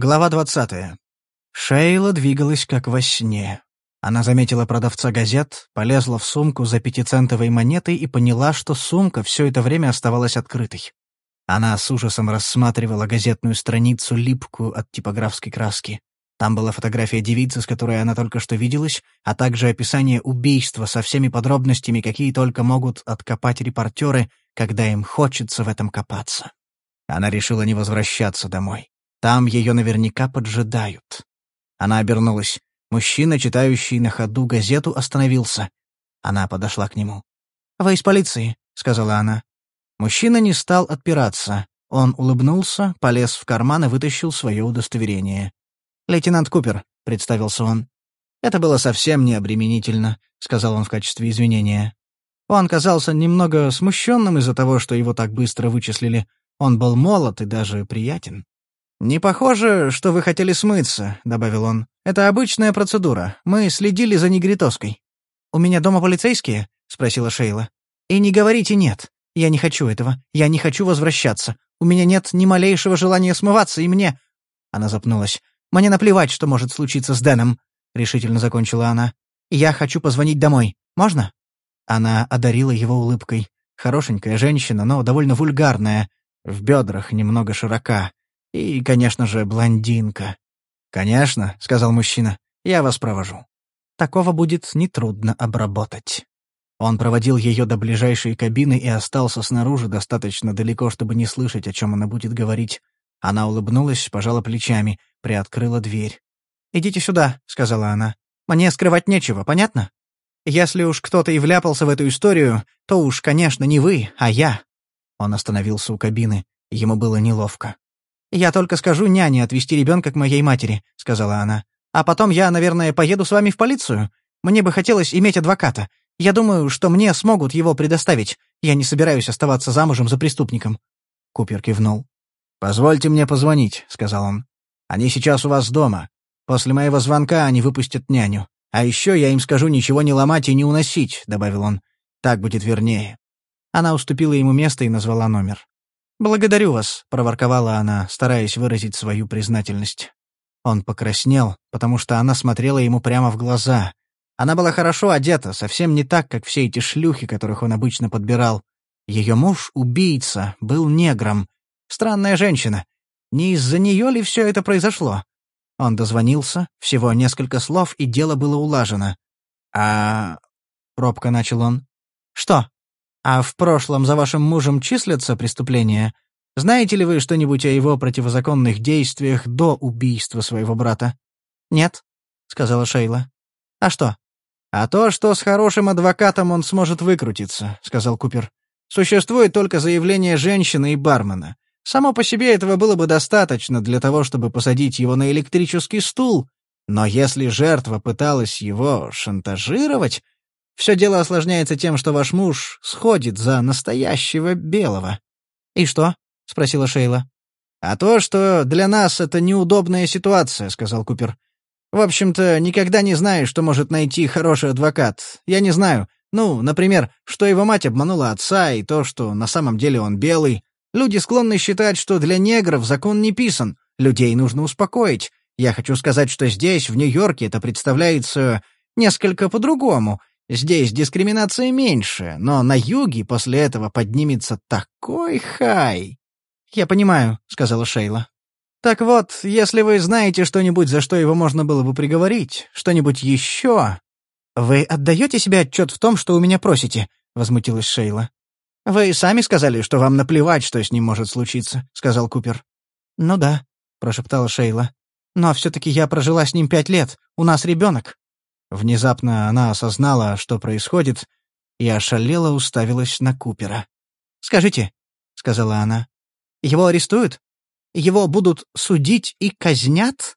Глава двадцатая. Шейла двигалась как во сне. Она заметила продавца газет, полезла в сумку за пятицентовой монетой и поняла, что сумка все это время оставалась открытой. Она с ужасом рассматривала газетную страницу, липкую от типографской краски. Там была фотография девицы, с которой она только что виделась, а также описание убийства со всеми подробностями, какие только могут откопать репортеры, когда им хочется в этом копаться. Она решила не возвращаться домой. Там ее наверняка поджидают. Она обернулась. Мужчина, читающий на ходу газету, остановился. Она подошла к нему. «Вы из полиции», — сказала она. Мужчина не стал отпираться. Он улыбнулся, полез в карман и вытащил свое удостоверение. «Лейтенант Купер», — представился он. «Это было совсем не обременительно», — сказал он в качестве извинения. Он казался немного смущенным из-за того, что его так быстро вычислили. Он был молод и даже приятен. «Не похоже, что вы хотели смыться», — добавил он. «Это обычная процедура. Мы следили за негритоской». «У меня дома полицейские?» — спросила Шейла. «И не говорите «нет». Я не хочу этого. Я не хочу возвращаться. У меня нет ни малейшего желания смываться, и мне...» Она запнулась. «Мне наплевать, что может случиться с Дэном», — решительно закончила она. «Я хочу позвонить домой. Можно?» Она одарила его улыбкой. Хорошенькая женщина, но довольно вульгарная. В бедрах немного широка. И, конечно же, блондинка. «Конечно», — сказал мужчина, — «я вас провожу». Такого будет нетрудно обработать. Он проводил ее до ближайшей кабины и остался снаружи достаточно далеко, чтобы не слышать, о чем она будет говорить. Она улыбнулась, пожала плечами, приоткрыла дверь. «Идите сюда», — сказала она. «Мне скрывать нечего, понятно? Если уж кто-то и вляпался в эту историю, то уж, конечно, не вы, а я». Он остановился у кабины. Ему было неловко. «Я только скажу няне отвезти ребенка к моей матери», — сказала она. «А потом я, наверное, поеду с вами в полицию. Мне бы хотелось иметь адвоката. Я думаю, что мне смогут его предоставить. Я не собираюсь оставаться замужем за преступником». Купер кивнул. «Позвольте мне позвонить», — сказал он. «Они сейчас у вас дома. После моего звонка они выпустят няню. А еще я им скажу ничего не ломать и не уносить», — добавил он. «Так будет вернее». Она уступила ему место и назвала номер. «Благодарю вас», — проворковала она, стараясь выразить свою признательность. Он покраснел, потому что она смотрела ему прямо в глаза. Она была хорошо одета, совсем не так, как все эти шлюхи, которых он обычно подбирал. Ее муж, убийца, был негром. Странная женщина. Не из-за нее ли все это произошло? Он дозвонился, всего несколько слов, и дело было улажено. «А...» — робко начал он. «Что?» А в прошлом за вашим мужем числятся преступления? Знаете ли вы что-нибудь о его противозаконных действиях до убийства своего брата? Нет, сказала Шейла. А что? А то, что с хорошим адвокатом он сможет выкрутиться, сказал Купер. Существует только заявление женщины и бармена. Само по себе этого было бы достаточно для того, чтобы посадить его на электрический стул, но если жертва пыталась его шантажировать, все дело осложняется тем, что ваш муж сходит за настоящего белого». «И что?» — спросила Шейла. «А то, что для нас это неудобная ситуация», — сказал Купер. «В общем-то, никогда не знаешь, что может найти хороший адвокат. Я не знаю. Ну, например, что его мать обманула отца, и то, что на самом деле он белый. Люди склонны считать, что для негров закон не писан. Людей нужно успокоить. Я хочу сказать, что здесь, в Нью-Йорке, это представляется несколько по-другому. Здесь дискриминация меньше, но на юге после этого поднимется такой хай. «Я понимаю», — сказала Шейла. «Так вот, если вы знаете что-нибудь, за что его можно было бы приговорить, что-нибудь еще...» «Вы отдаете себе отчет в том, что у меня просите?» — возмутилась Шейла. «Вы сами сказали, что вам наплевать, что с ним может случиться», — сказал Купер. «Ну да», — прошептала Шейла. «Но все-таки я прожила с ним пять лет. У нас ребенок». Внезапно она осознала, что происходит, и ошалела уставилась на Купера. «Скажите», — сказала она, — «его арестуют? Его будут судить и казнят?»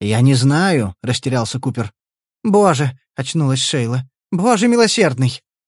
«Я не знаю», — растерялся Купер. «Боже», — очнулась Шейла, — «боже милосердный!»